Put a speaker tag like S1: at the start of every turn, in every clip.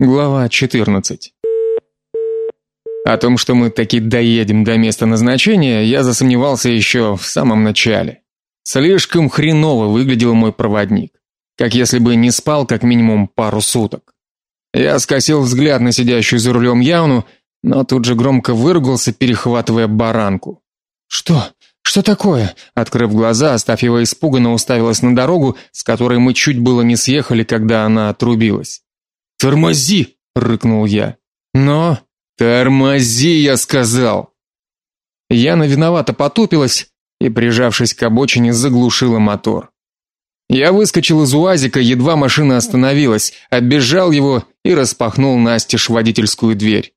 S1: Глава 14. О том, что мы таки доедем до места назначения, я засомневался еще в самом начале. Слишком хреново выглядел мой проводник, как если бы не спал как минимум пару суток. Я скосил взгляд на сидящую за рулем Яуну, но тут же громко выругался, перехватывая баранку. Что? Что такое? Открыв глаза, Астафьева испуганно уставилась на дорогу, с которой мы чуть было не съехали, когда она отрубилась. "Тормози", рыкнул я. "Но тормози", я сказал. Яна виновато потупилась и, прижавшись к обочине, заглушила мотор. Я выскочил из УАЗика, едва машина остановилась, оббежал его и распахнул настежь водительскую дверь.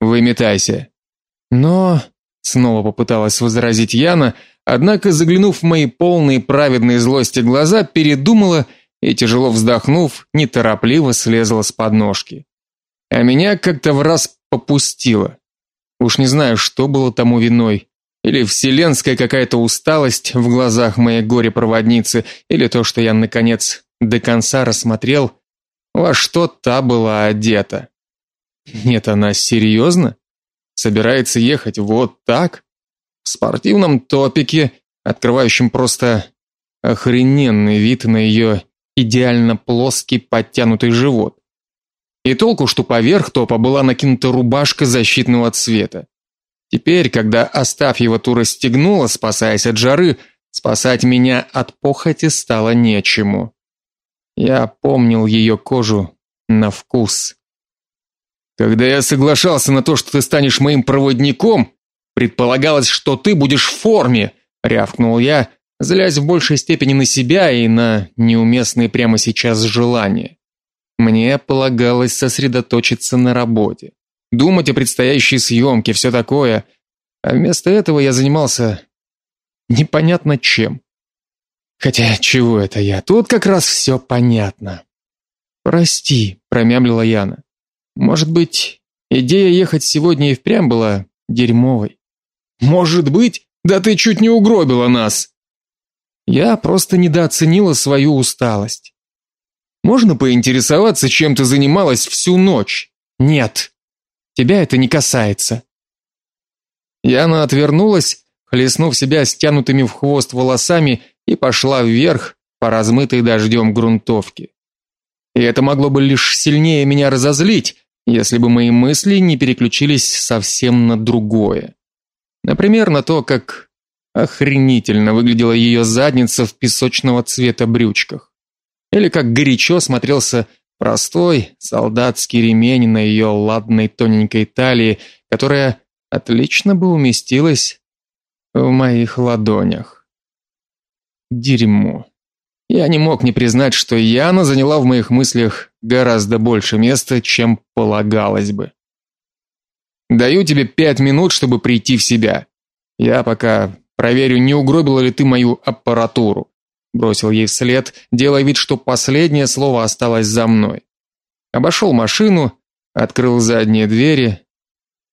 S1: Выметайся. Но снова попыталась возразить Яна, однако, заглянув в мои полные праведной злости глаза, передумала и, тяжело вздохнув, неторопливо слезла с подножки. А меня как-то в раз попустило. Уж не знаю, что было тому виной. Или вселенская какая-то усталость в глазах моей горе-проводницы, или то, что я наконец до конца рассмотрел, во что та была одета. Нет, она серьезно? Собирается ехать вот так? В спортивном топике, открывающем просто охрененный вид на ее идеально плоский подтянутый живот. И толку, что поверх топа была накинута рубашка защитного цвета. Теперь, когда Остафьева ту расстегнула, спасаясь от жары, спасать меня от похоти стало нечему. Я помнил ее кожу на вкус. Когда я соглашался на то, что ты станешь моим проводником, предполагалось, что ты будешь в форме, рявкнул я, злясь в большей степени на себя и на неуместные прямо сейчас желания. Мне полагалось сосредоточиться на работе, думать о предстоящей съемке, все такое, а вместо этого я занимался непонятно чем. Хотя чего это я? Тут как раз все понятно. Прости, промямлила Яна. Может быть, идея ехать сегодня и впрямь была дерьмовой. Может быть? Да ты чуть не угробила нас. Я просто недооценила свою усталость. Можно поинтересоваться, чем ты занималась всю ночь? Нет. Тебя это не касается. Яна отвернулась, хлестнув себя стянутыми в хвост волосами и пошла вверх по размытой дождем грунтовке. И это могло бы лишь сильнее меня разозлить, если бы мои мысли не переключились совсем на другое. Например, на то, как охренительно выглядела ее задница в песочного цвета брючках. Или как горячо смотрелся Простой солдатский ремень на ее ладной тоненькой талии, которая отлично бы уместилась в моих ладонях. Дерьмо. Я не мог не признать, что Яна заняла в моих мыслях гораздо больше места, чем полагалось бы. Даю тебе пять минут, чтобы прийти в себя. Я пока проверю, не угробила ли ты мою аппаратуру бросил ей вслед, делая вид, что последнее слово осталось за мной. Обошел машину, открыл задние двери.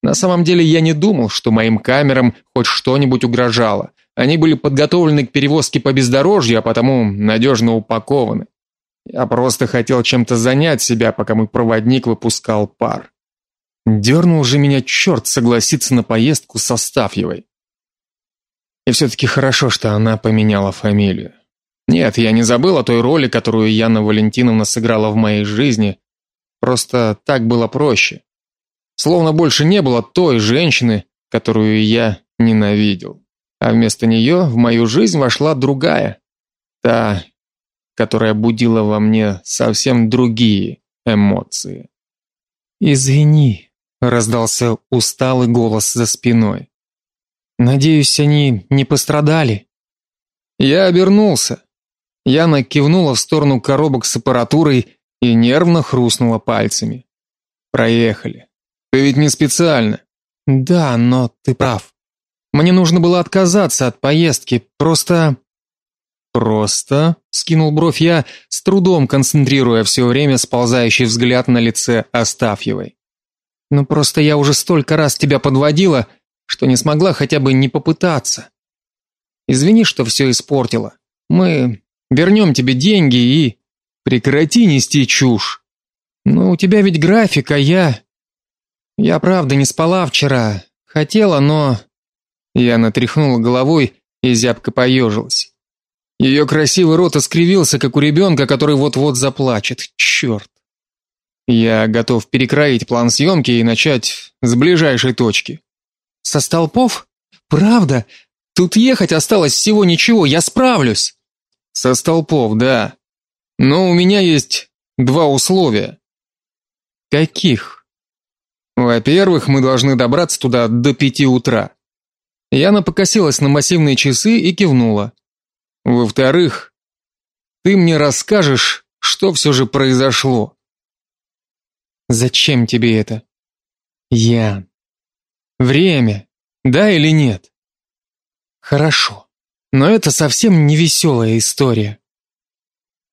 S1: На самом деле я не думал, что моим камерам хоть что-нибудь угрожало. Они были подготовлены к перевозке по бездорожью, а потому надежно упакованы. Я просто хотел чем-то занять себя, пока мой проводник выпускал пар. Дернул же меня черт согласиться на поездку со Стафьевой. И все таки хорошо, что она поменяла фамилию. Нет, я не забыл о той роли, которую Яна Валентиновна сыграла в моей жизни. Просто так было проще. Словно больше не было той женщины, которую я ненавидел. А вместо нее в мою жизнь вошла другая, та, которая будила во мне совсем другие эмоции. Извини, раздался усталый голос за спиной. Надеюсь, они не пострадали. Я обернулся. Яна кивнула в сторону коробок с аппаратурой и нервно хрустнула пальцами. Проехали. Ты ведь не специально. Да, но ты прав. Мне нужно было отказаться от поездки, просто Просто, скинул бровь я, с трудом концентрируя все время сползающий взгляд на лице Остафьевой. Ну просто я уже столько раз тебя подводила, что не смогла хотя бы не попытаться. Извини, что все испортила. Мы Вернем тебе деньги и прекрати нести чушь. Ну, у тебя ведь график, а я Я правда не спала вчера. Хотела, но я натряхнула головой и зябко поежилась. Ее красивый рот искривился, как у ребенка, который вот-вот заплачет. Черт! Я готов перекроить план съемки и начать с ближайшей точки. Со столпов? Правда? Тут ехать осталось всего ничего, я справлюсь. Со столпов, да. Но у меня есть два условия. Каких? Во-первых, мы должны добраться туда до пяти утра. Яна покосилась на массивные часы и кивнула. Во-вторых, ты мне расскажешь, что все же произошло. Зачем тебе это? Ян. Время, да или нет? Хорошо. Но это совсем не веселая история.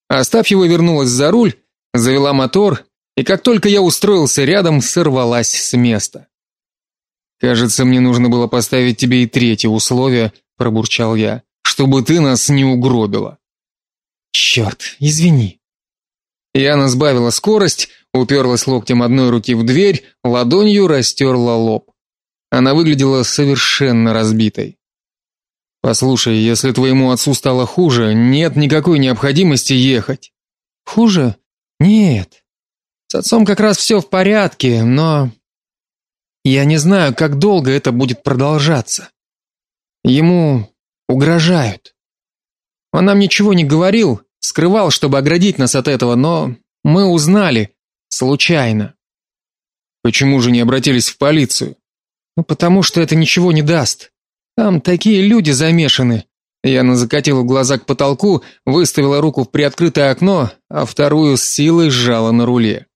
S1: Остафьева вернулась за руль, завела мотор, и как только я устроился рядом, сорвалась с места. Кажется, мне нужно было поставить тебе и третье условие, пробурчал я, чтобы ты нас не угробила. «Черт, извини. Яна сбавила скорость, уперлась локтем одной руки в дверь, ладонью растерла лоб. Она выглядела совершенно разбитой. Послушай, если твоему отцу стало хуже, нет никакой необходимости ехать. Хуже? Нет. С отцом как раз все в порядке, но я не знаю, как долго это будет продолжаться. Ему угрожают. Он нам ничего не говорил, скрывал, чтобы оградить нас от этого, но мы узнали случайно. Почему же не обратились в полицию? Ну потому что это ничего не даст. Там такие люди замешаны. Яна закатила глаза к потолку, выставила руку в приоткрытое окно, а вторую с силой сжала на руле.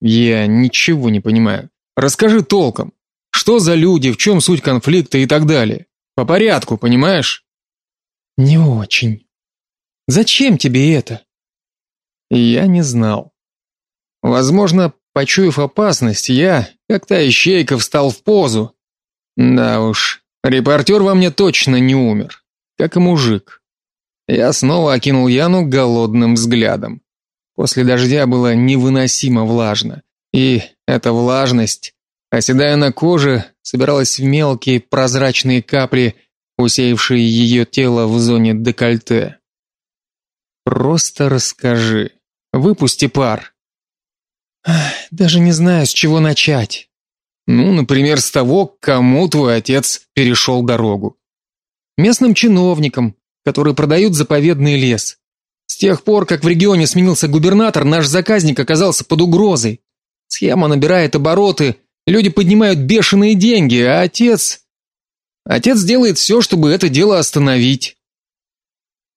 S1: Я ничего не понимаю. Расскажи толком. Что за люди, в чем суть конфликта и так далее. По порядку, понимаешь? Не очень. Зачем тебе это? Я не знал. Возможно, почуяв опасность, я, как та ищейка, встал в позу. Да уж, репортер во мне точно не умер, как и мужик. Я снова окинул Яну голодным взглядом. После дождя было невыносимо влажно, и эта влажность, оседая на коже, собиралась в мелкие прозрачные капли, усеявшие ее тело в зоне декольте. Просто расскажи. Выпусти пар. Даже не знаю, с чего начать. Ну, например, с того, кому твой отец перешел дорогу. Местным чиновникам, которые продают заповедный лес. С тех пор, как в регионе сменился губернатор, наш заказник оказался под угрозой. Схема набирает обороты, люди поднимают бешеные деньги, а отец Отец делает все, чтобы это дело остановить.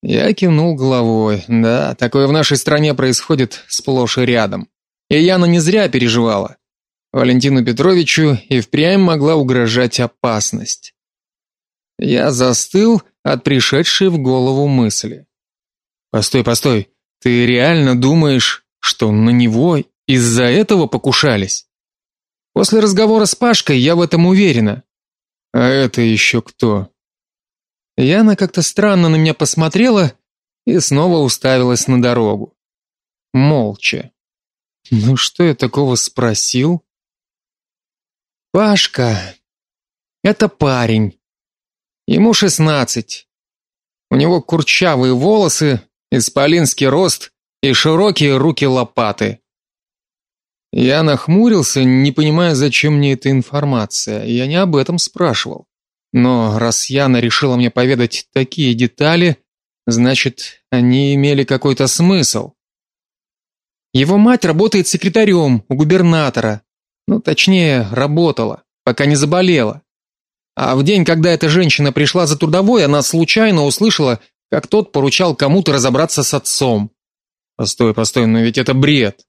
S1: Я кивнул головой. Да, такое в нашей стране происходит сплошь и рядом. И Яна не зря переживала. Валентину Петровичу и впрямь могла угрожать опасность. Я застыл от пришедшей в голову мысли. Постой, постой. Ты реально думаешь, что на него из-за этого покушались? После разговора с Пашкой я в этом уверена. А это еще кто? Яна как-то странно на меня посмотрела и снова уставилась на дорогу. Молча. Ну что я такого спросил? Пашка. Это парень. Ему шестнадцать. У него курчавые волосы, исполинский рост и широкие руки-лопаты. Я нахмурился, не понимая, зачем мне эта информация. Я не об этом спрашивал. Но раз Яна решила мне поведать такие детали, значит, они имели какой-то смысл. Его мать работает секретарем у губернатора. Ну, точнее, работала, пока не заболела. А в день, когда эта женщина пришла за трудовой, она случайно услышала, как тот поручал кому-то разобраться с отцом. Постой, постой, но ведь это бред.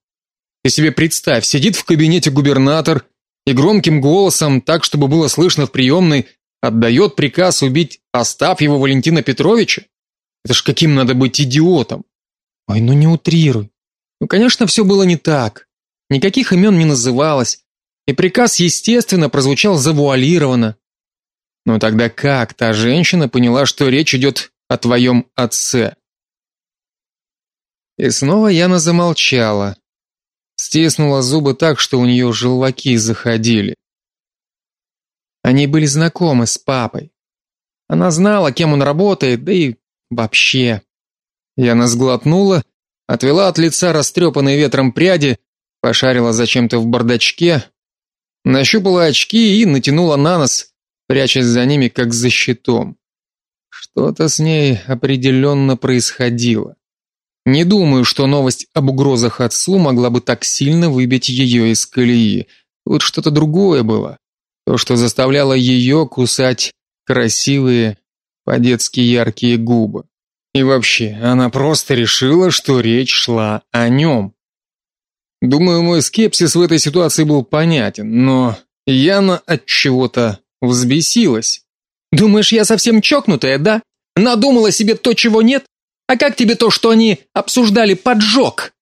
S1: Ты себе представь, сидит в кабинете губернатор и громким голосом, так чтобы было слышно в приемной, отдает приказ убить Остапьева Валентина Петровича? Это ж каким надо быть идиотом? Ой, ну не утрируй. Ну, конечно, все было не так. Никаких имен не называлось, и приказ, естественно, прозвучал завуалированно. Но тогда как та женщина поняла, что речь идет о твоем отце? И снова Яна замолчала, Стиснула зубы так, что у нее желваки заходили. Они были знакомы с папой. Она знала, кем он работает, да и вообще. Яна сглотнула, отвела от лица растрепанные ветром пряди, пошарила зачем-то в бардачке, нащупала очки и натянула на нос, прячась за ними как за щитом. Что-то с ней определенно происходило. Не думаю, что новость об угрозах отцу могла бы так сильно выбить ее из колеи. Тут что-то другое было. То, что заставляло ее кусать красивые, по-детски яркие губы. И вообще, она просто решила, что речь шла о нем. Думаю, мой скепсис в этой ситуации был понятен, но Яна от чего-то взбесилась.
S2: Думаешь, я совсем чокнутая, да? Надумала себе то, чего нет? А как тебе то, что они обсуждали поджог?»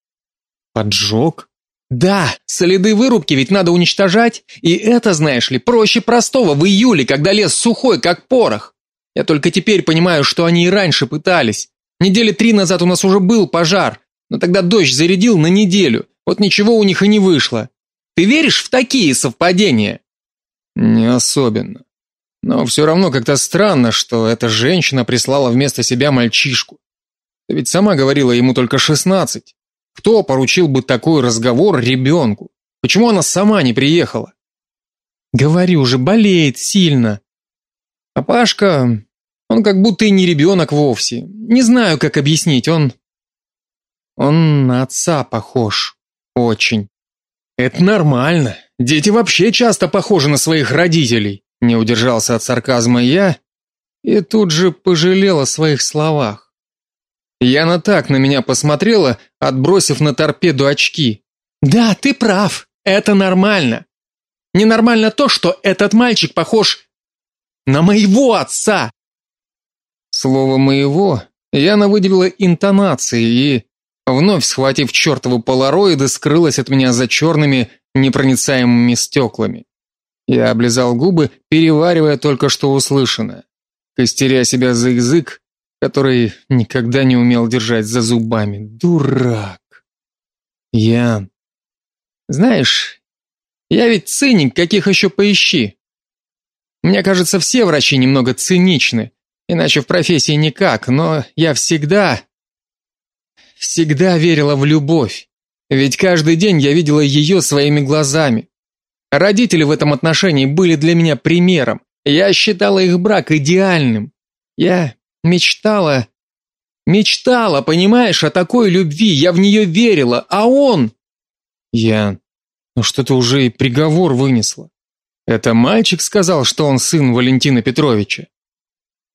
S1: Поджог?
S2: Да, следы вырубки ведь надо уничтожать, и это, знаешь ли, проще простого в июле, когда лес сухой, как порох. Я только теперь понимаю, что они и раньше пытались. Недели три назад у нас уже был пожар, но тогда дождь зарядил на неделю. Вот ничего у них и не вышло. Ты веришь в такие совпадения?
S1: Не особенно. Но все равно как-то странно, что эта женщина прислала вместо себя мальчишку. Ты ведь сама говорила, ему только шестнадцать. Кто поручил бы такой разговор ребенку? Почему она сама не приехала?
S2: Говорю же, болеет сильно.
S1: А Пашка, он как будто и не ребенок вовсе. Не знаю, как объяснить, он он на отца похож. Очень.
S2: Это нормально. Дети вообще часто похожи на своих родителей.
S1: Не удержался от сарказма я и тут же пожалел о своих словах. Яна так на меня посмотрела, отбросив на торпеду очки.
S2: Да, ты прав. Это нормально. Ненормально то, что этот мальчик похож на моего отца.
S1: Слово моего Яна выделила интонацией и вновь схватив чертову полароиды, скрылась от меня за черными непроницаемыми стеклами. Я облизал губы, переваривая только что услышанное. Костеря себя за язык, который никогда не умел держать за зубами. Дурак. Ян. Знаешь, я ведь циник, каких еще поищи. Мне кажется, все врачи немного циничны, иначе в профессии никак, но я всегда всегда верила в любовь. Ведь каждый день я видела ее своими глазами. Родители в этом отношении были для меня примером. Я считала их брак идеальным. Я Мечтала, мечтала, понимаешь, о такой любви, я в нее верила, а он... Я... Ну что ты уже и приговор вынесла. Это мальчик сказал, что он сын Валентина Петровича?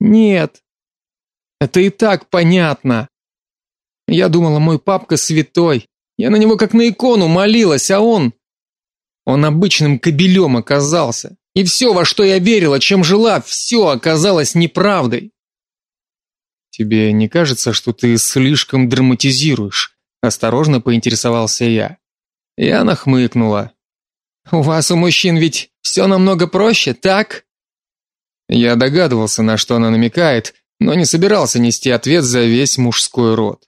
S2: Нет. Это и так понятно. Я думала, мой папка святой. Я на него как на икону молилась, а он... Он обычным кобелем оказался. И все, во что я верила, чем жила, все оказалось неправдой.
S1: Тебе не кажется, что ты слишком драматизируешь? Осторожно поинтересовался я. Я нахмыкнула.
S2: У вас у мужчин ведь все намного проще, так?
S1: Я догадывался, на что она намекает, но не собирался нести ответ за весь мужской род.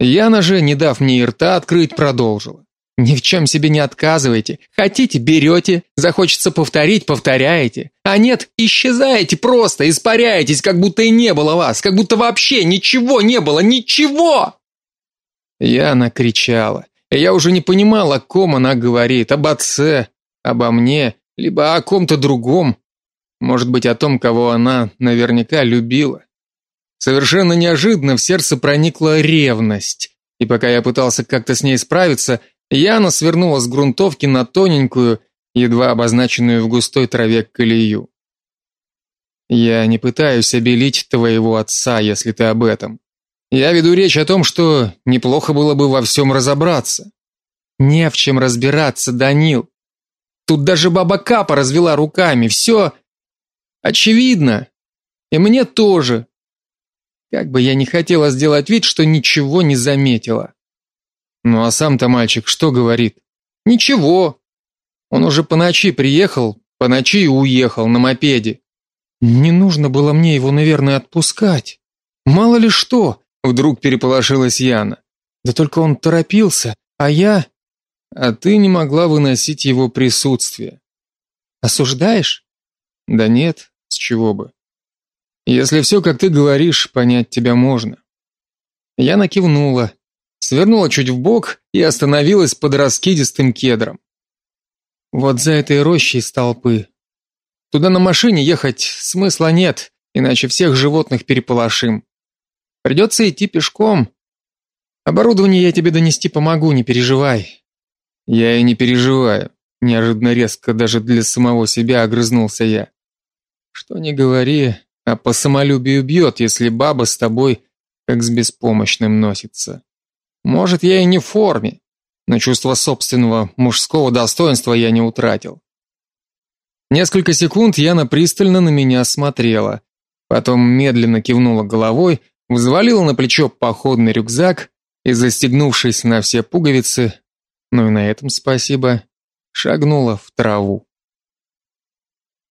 S1: Яна же, не дав мне и рта открыть, продолжила.
S2: Ни в чем себе не отказывайте. Хотите берете, захочется повторить, повторяете. А нет, исчезаете просто, испаряетесь, как будто и не было вас, как будто вообще ничего не было, ничего.
S1: Яна кричала. Я уже не понимала, о ком она говорит: об отце, обо мне, либо о ком-то другом. Может быть, о том, кого она наверняка любила. Совершенно неожиданно в сердце проникла ревность. И пока я пытался как-то с ней справиться, Яна свернула с грунтовки на тоненькую, едва обозначенную в густой траве колею. Я не пытаюсь обелить твоего отца, если ты об этом. Я веду речь о том, что неплохо было бы во всем разобраться.
S2: Не в чем разбираться, Данил. Тут даже баба Капа развела руками. Все очевидно. И мне тоже. Как бы я ни хотела сделать вид, что ничего не заметила.
S1: Ну а сам-то мальчик что говорит?
S2: Ничего.
S1: Он уже по ночи приехал, по ночи и уехал на мопеде.
S2: Не нужно было мне его, наверное, отпускать. Мало ли что,
S1: вдруг переполошилась Яна.
S2: Да только он торопился, а я
S1: А ты не могла выносить его присутствие.
S2: Осуждаешь?
S1: Да нет, чего бы. Если все, как ты говоришь, понять тебя можно. Я накивнула, свернула чуть в бок и остановилась под раскидистым кедром. Вот за этой рощей столпы. Туда на машине ехать смысла нет, иначе всех животных переполошим. Придется идти пешком. Оборудование я тебе донести помогу, не переживай. Я и не переживаю, неожиданно резко даже для самого себя огрызнулся я. Что не говори, а по самолюбию бьет, если баба с тобой как с беспомощным носится. Может, я и не в форме, но чувство собственного мужского достоинства я не утратил. Несколько секунд Яна пристально на меня смотрела, потом медленно кивнула головой, взвалила на плечо походный рюкзак и, застегнувшись на все пуговицы, ну и на этом спасибо, шагнула в траву.